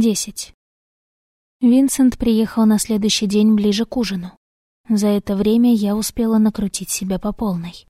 Десять. Винсент приехал на следующий день ближе к ужину. За это время я успела накрутить себя по полной.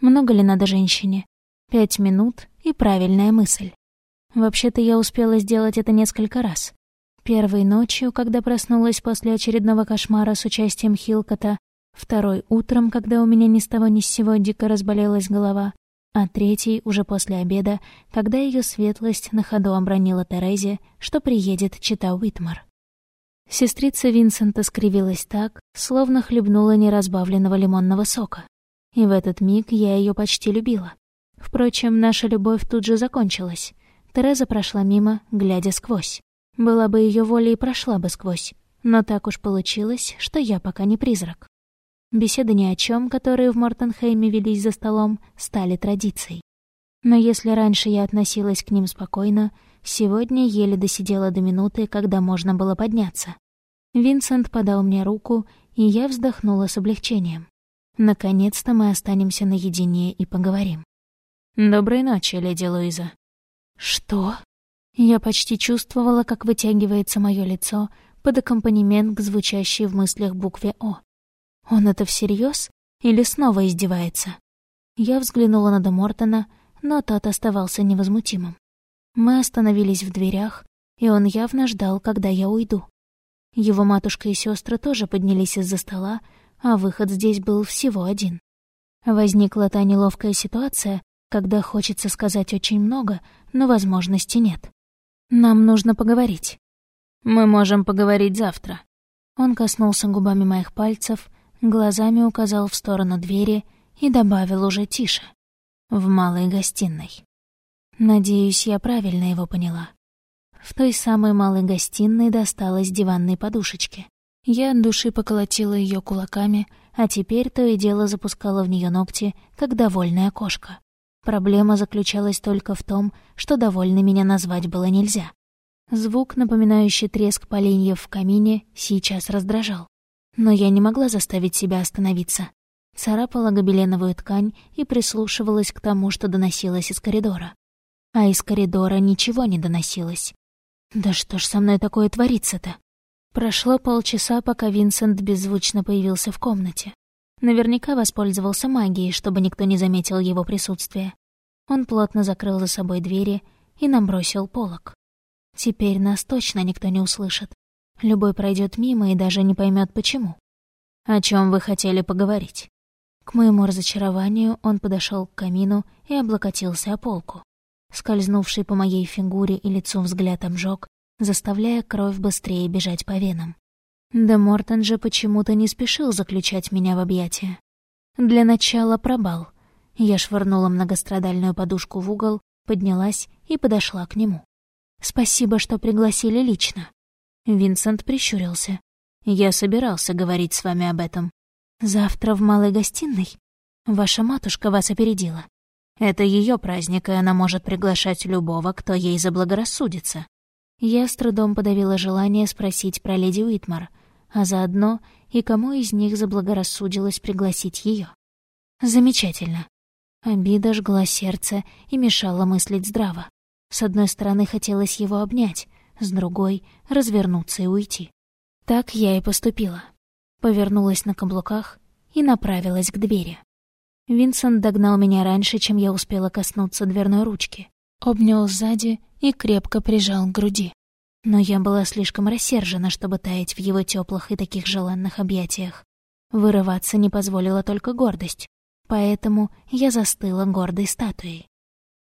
Много ли надо женщине? Пять минут и правильная мысль. Вообще-то я успела сделать это несколько раз. Первой ночью, когда проснулась после очередного кошмара с участием Хилкота, второй утром, когда у меня ни с того ни с сего дико разболелась голова, а третий уже после обеда, когда ее светлость на ходу обронила Терезе, что приедет чита Уитмар. Сестрица Винсента скривилась так, словно хлебнула неразбавленного лимонного сока. И в этот миг я ее почти любила. Впрочем, наша любовь тут же закончилась. Тереза прошла мимо, глядя сквозь. Была бы ее воля и прошла бы сквозь. Но так уж получилось, что я пока не призрак. Беседы ни о чем, которые в Мортенхейме велись за столом, стали традицией. Но если раньше я относилась к ним спокойно, сегодня еле досидела до минуты, когда можно было подняться. Винсент подал мне руку, и я вздохнула с облегчением. Наконец-то мы останемся наедине и поговорим. «Доброй ночи, леди Луиза». «Что?» Я почти чувствовала, как вытягивается мое лицо под аккомпанемент к звучащей в мыслях букве «О». Он это всерьез или снова издевается? Я взглянула на Демортона, но тот оставался невозмутимым. Мы остановились в дверях, и он явно ждал, когда я уйду. Его матушка и сестры тоже поднялись из-за стола, а выход здесь был всего один. Возникла та неловкая ситуация, когда хочется сказать очень много, но возможности нет. Нам нужно поговорить. Мы можем поговорить завтра. Он коснулся губами моих пальцев, глазами указал в сторону двери и добавил уже тише. В малой гостиной. Надеюсь, я правильно его поняла. В той самой малой гостиной досталась диванной подушечки. Я от души поколотила ее кулаками, а теперь то и дело запускала в нее ногти, как довольная кошка. Проблема заключалась только в том, что довольно меня назвать было нельзя. Звук, напоминающий треск поленьев в камине, сейчас раздражал. Но я не могла заставить себя остановиться. Царапала гобеленовую ткань и прислушивалась к тому, что доносилось из коридора. А из коридора ничего не доносилось. Да что ж со мной такое творится-то? Прошло полчаса, пока Винсент беззвучно появился в комнате. Наверняка воспользовался магией, чтобы никто не заметил его присутствие. Он плотно закрыл за собой двери и набросил полог. Теперь нас точно никто не услышит. Любой пройдет мимо и даже не поймет почему. О чем вы хотели поговорить? К моему разочарованию он подошел к камину и облокотился о полку. Скользнувший по моей фигуре и лицу взгляд обжег, заставляя кровь быстрее бежать по венам. Да Мортон же почему-то не спешил заключать меня в объятия. Для начала пробал. Я швырнула многострадальную подушку в угол, поднялась и подошла к нему. «Спасибо, что пригласили лично». Винсент прищурился. «Я собирался говорить с вами об этом. Завтра в малой гостиной? Ваша матушка вас опередила. Это ее праздник, и она может приглашать любого, кто ей заблагорассудится». Я с трудом подавила желание спросить про леди Уитмар, а заодно и кому из них заблагорассудилось пригласить ее. Замечательно. Обида жгла сердце и мешала мыслить здраво. С одной стороны, хотелось его обнять, с другой — развернуться и уйти. Так я и поступила. Повернулась на каблуках и направилась к двери. Винсент догнал меня раньше, чем я успела коснуться дверной ручки. Обнял сзади и крепко прижал к груди. Но я была слишком рассержена, чтобы таять в его теплых и таких желанных объятиях. Вырываться не позволила только гордость, поэтому я застыла гордой статуей.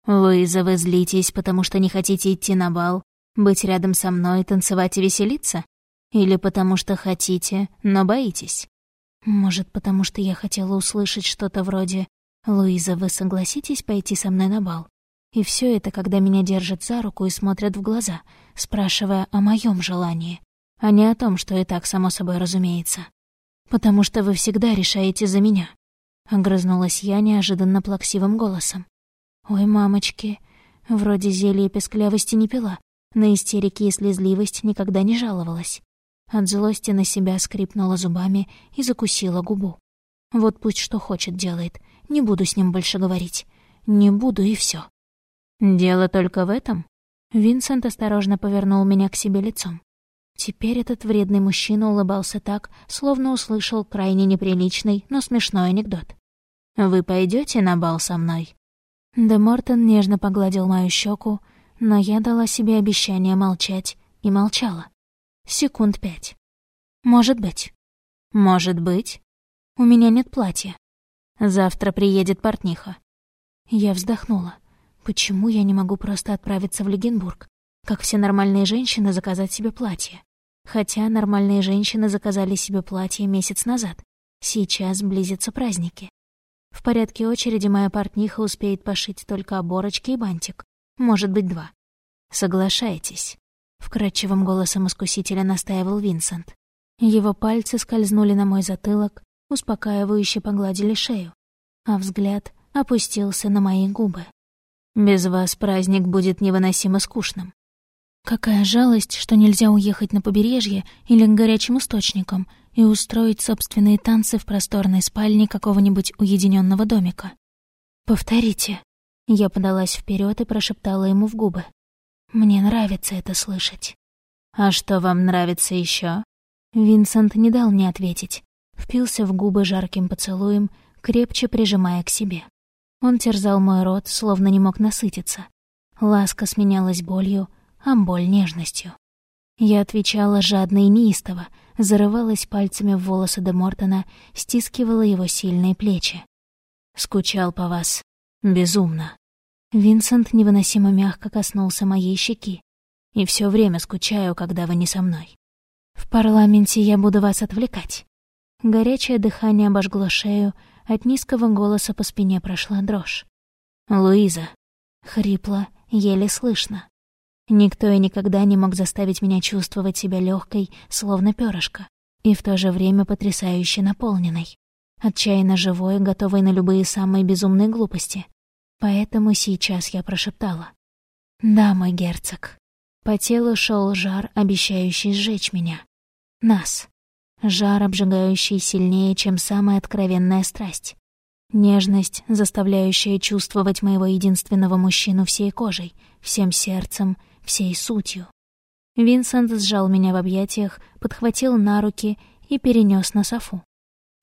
«Луиза, вы злитесь, потому что не хотите идти на бал, быть рядом со мной, танцевать и веселиться? Или потому что хотите, но боитесь? Может, потому что я хотела услышать что-то вроде «Луиза, вы согласитесь пойти со мной на бал?» И все это, когда меня держат за руку и смотрят в глаза, спрашивая о моем желании, а не о том, что и так само собой разумеется. «Потому что вы всегда решаете за меня», — огрызнулась я неожиданно плаксивым голосом. «Ой, мамочки, вроде зелья песклявости не пила, на истерики и слезливость никогда не жаловалась. От злости на себя скрипнула зубами и закусила губу. Вот пусть что хочет делает, не буду с ним больше говорить. Не буду и все. «Дело только в этом?» Винсент осторожно повернул меня к себе лицом. Теперь этот вредный мужчина улыбался так, словно услышал крайне неприличный, но смешной анекдот. «Вы пойдете на бал со мной?» Де Мортон нежно погладил мою щеку, но я дала себе обещание молчать и молчала. Секунд пять. «Может быть». «Может быть?» «У меня нет платья. Завтра приедет портниха». Я вздохнула. Почему я не могу просто отправиться в Легенбург? Как все нормальные женщины заказать себе платье? Хотя нормальные женщины заказали себе платье месяц назад. Сейчас близятся праздники. В порядке очереди моя портниха успеет пошить только оборочки и бантик. Может быть, два. Соглашайтесь. Вкрадчивым голосом искусителя настаивал Винсент. Его пальцы скользнули на мой затылок, успокаивающе погладили шею, а взгляд опустился на мои губы. «Без вас праздник будет невыносимо скучным. Какая жалость, что нельзя уехать на побережье или к горячим источникам и устроить собственные танцы в просторной спальне какого-нибудь уединенного домика. «Повторите». Я подалась вперед и прошептала ему в губы. «Мне нравится это слышать». «А что вам нравится еще? Винсент не дал мне ответить. Впился в губы жарким поцелуем, крепче прижимая к себе. Он терзал мой рот, словно не мог насытиться. Ласка сменялась болью, а боль — нежностью. Я отвечала жадно и неистово, зарывалась пальцами в волосы де Мортона, стискивала его сильные плечи. «Скучал по вас. Безумно». Винсент невыносимо мягко коснулся моей щеки. «И все время скучаю, когда вы не со мной. В парламенте я буду вас отвлекать». Горячее дыхание обожгло шею, от низкого голоса по спине прошла дрожь. «Луиза». Хрипло, еле слышно. Никто и никогда не мог заставить меня чувствовать себя легкой, словно перышко, и в то же время потрясающе наполненной, отчаянно живой, готовой на любые самые безумные глупости. Поэтому сейчас я прошептала. «Да, мой герцог». По телу шел жар, обещающий сжечь меня. Нас. Жар, обжигающий сильнее, чем самая откровенная страсть. Нежность, заставляющая чувствовать моего единственного мужчину всей кожей, всем сердцем — всей сутью. Винсент сжал меня в объятиях, подхватил на руки и перенес на софу.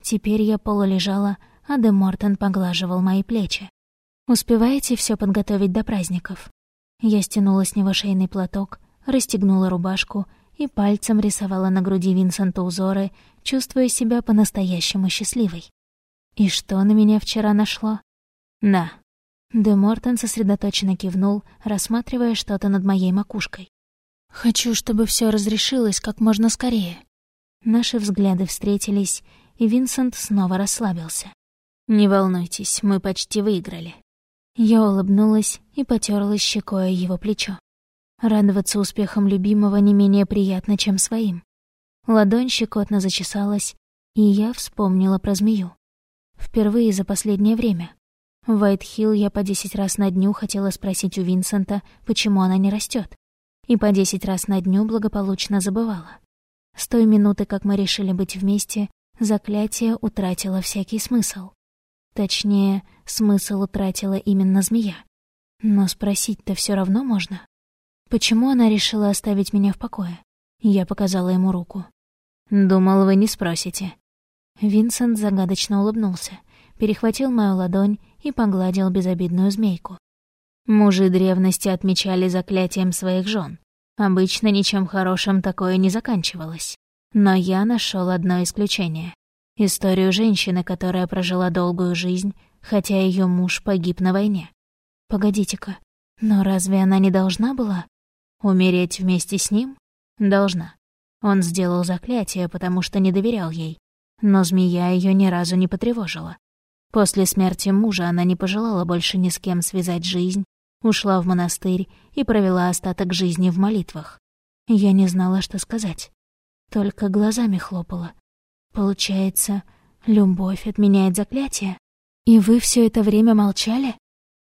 Теперь я полулежала, а Де Мортон поглаживал мои плечи. «Успеваете все подготовить до праздников?» Я стянула с него шейный платок, расстегнула рубашку и пальцем рисовала на груди Винсента узоры, чувствуя себя по-настоящему счастливой. И что на меня вчера нашло? Да, Де Мортон сосредоточенно кивнул, рассматривая что-то над моей макушкой. «Хочу, чтобы все разрешилось как можно скорее». Наши взгляды встретились, и Винсент снова расслабился. «Не волнуйтесь, мы почти выиграли». Я улыбнулась и потерлась щекой его плечо. Радоваться успехам любимого не менее приятно, чем своим. Ладонь щекотно зачесалась, и я вспомнила про змею. Впервые за последнее время. В Уайт-Хилл я по десять раз на дню хотела спросить у Винсента, почему она не растет, и по десять раз на дню благополучно забывала. С той минуты, как мы решили быть вместе, заклятие утратило всякий смысл. Точнее, смысл утратила именно змея. Но спросить-то все равно можно. Почему она решила оставить меня в покое? Я показала ему руку. «Думал, вы не спросите». Винсент загадочно улыбнулся, перехватил мою ладонь и погладил безобидную змейку. Мужи древности отмечали заклятием своих жен. Обычно ничем хорошим такое не заканчивалось. Но я нашел одно исключение. Историю женщины, которая прожила долгую жизнь, хотя ее муж погиб на войне. Погодите-ка, но разве она не должна была умереть вместе с ним? Должна. Он сделал заклятие, потому что не доверял ей, но змея ее ни разу не потревожила. После смерти мужа она не пожелала больше ни с кем связать жизнь, ушла в монастырь и провела остаток жизни в молитвах. Я не знала, что сказать. Только глазами хлопала. Получается, любовь отменяет заклятие? И вы все это время молчали?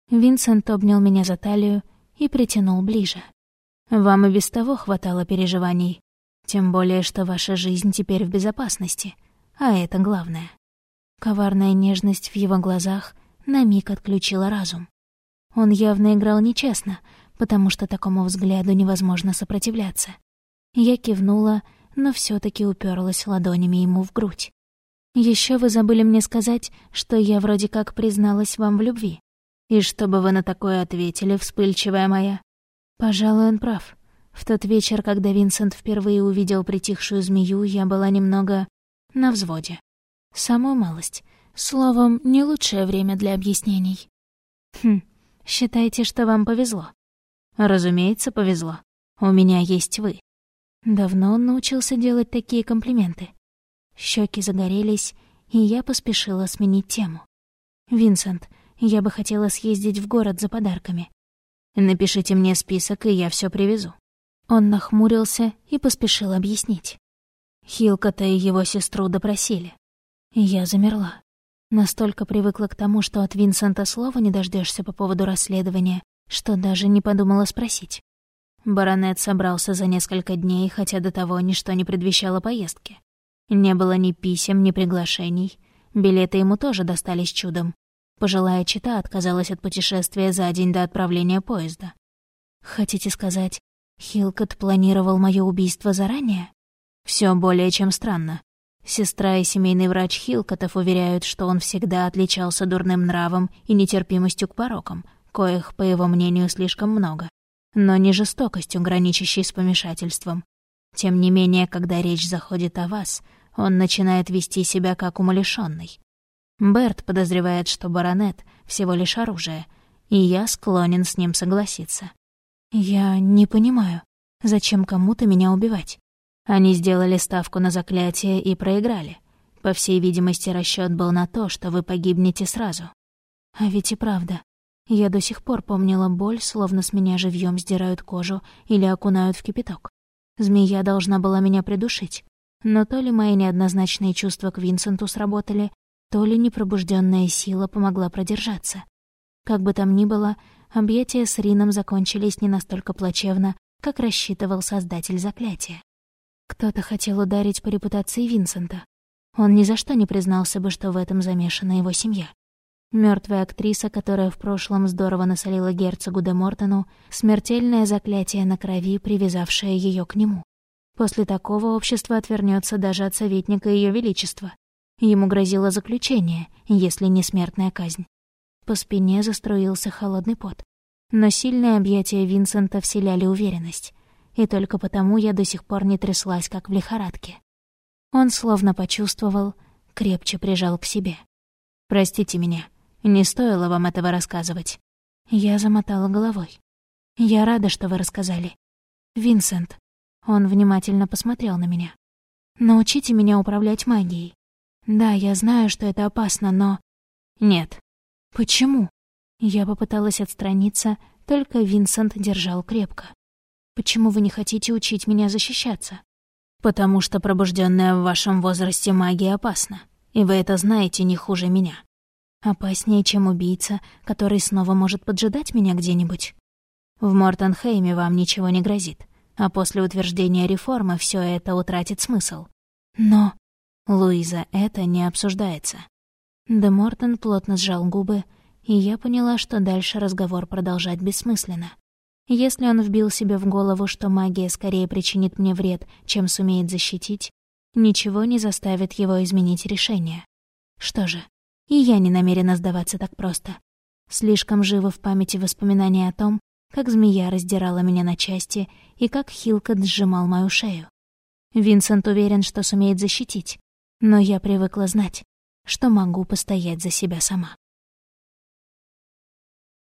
Винсент обнял меня за талию и притянул ближе. Вам и без того хватало переживаний. Тем более, что ваша жизнь теперь в безопасности. А это главное. Коварная нежность в его глазах на миг отключила разум. Он явно играл нечестно, потому что такому взгляду невозможно сопротивляться. Я кивнула, но все таки уперлась ладонями ему в грудь. Еще вы забыли мне сказать, что я вроде как призналась вам в любви. И чтобы вы на такое ответили, вспыльчивая моя. Пожалуй, он прав. В тот вечер, когда Винсент впервые увидел притихшую змею, я была немного на взводе. Самую малость. Словом, не лучшее время для объяснений. Хм, считайте, что вам повезло. Разумеется, повезло. У меня есть вы. Давно он научился делать такие комплименты. Щеки загорелись, и я поспешила сменить тему. «Винсент, я бы хотела съездить в город за подарками. Напишите мне список, и я все привезу». Он нахмурился и поспешил объяснить. Хилкота и его сестру допросили. Я замерла. Настолько привыкла к тому, что от Винсента слова не дождешься по поводу расследования, что даже не подумала спросить. Баронет собрался за несколько дней, хотя до того ничто не предвещало поездки. Не было ни писем, ни приглашений. Билеты ему тоже достались чудом. Пожилая чита отказалась от путешествия за день до отправления поезда. Хотите сказать, Хилкот планировал мое убийство заранее? Все более чем странно. Сестра и семейный врач Хилкотов уверяют, что он всегда отличался дурным нравом и нетерпимостью к порокам, коих, по его мнению, слишком много но не жестокостью, граничащей с помешательством. Тем не менее, когда речь заходит о вас, он начинает вести себя как умалишённый. Берт подозревает, что баронет — всего лишь оружие, и я склонен с ним согласиться. Я не понимаю, зачем кому-то меня убивать? Они сделали ставку на заклятие и проиграли. По всей видимости, расчёт был на то, что вы погибнете сразу. А ведь и правда, я до сих пор помнила боль, словно с меня живьем сдирают кожу или окунают в кипяток. Змея должна была меня придушить. Но то ли мои неоднозначные чувства к Винсенту сработали, то ли непробужденная сила помогла продержаться. Как бы там ни было, объятия с Рином закончились не настолько плачевно, как рассчитывал создатель заклятия. Кто-то хотел ударить по репутации Винсента. Он ни за что не признался бы, что в этом замешана его семья. Мертвая актриса, которая в прошлом здорово насолила герцогу де Мортону, смертельное заклятие на крови, привязавшее ее к нему. После такого общество отвернется даже от советника Ее Величества. Ему грозило заключение, если не смертная казнь. По спине заструился холодный пот. Но сильные объятия Винсента вселяли уверенность. И только потому я до сих пор не тряслась, как в лихорадке. Он словно почувствовал, крепче прижал к себе. «Простите меня», не стоило вам этого рассказывать». Я замотала головой. «Я рада, что вы рассказали. Винсент». Он внимательно посмотрел на меня. «Научите меня управлять магией. Да, я знаю, что это опасно, но...» «Нет». «Почему?» Я попыталась отстраниться, только Винсент держал крепко. «Почему вы не хотите учить меня защищаться?» «Потому что пробужденная в вашем возрасте магия опасна, и вы это знаете не хуже меня. Опаснее, чем убийца, который снова может поджидать меня где-нибудь. В Мортенхейме вам ничего не грозит, а после утверждения реформы все это утратит смысл. Но... Луиза, это не обсуждается. Де Мортон плотно сжал губы, и я поняла, что дальше разговор продолжать бессмысленно. Если он вбил себе в голову, что магия скорее причинит мне вред, чем сумеет защитить, ничего не заставит его изменить решение. Что же, и я не намерена сдаваться так просто. Слишком живо в памяти воспоминания о том, как змея раздирала меня на части и как Хилкот сжимал мою шею. Винсент уверен, что сумеет защитить, но я привыкла знать, что могу постоять за себя сама.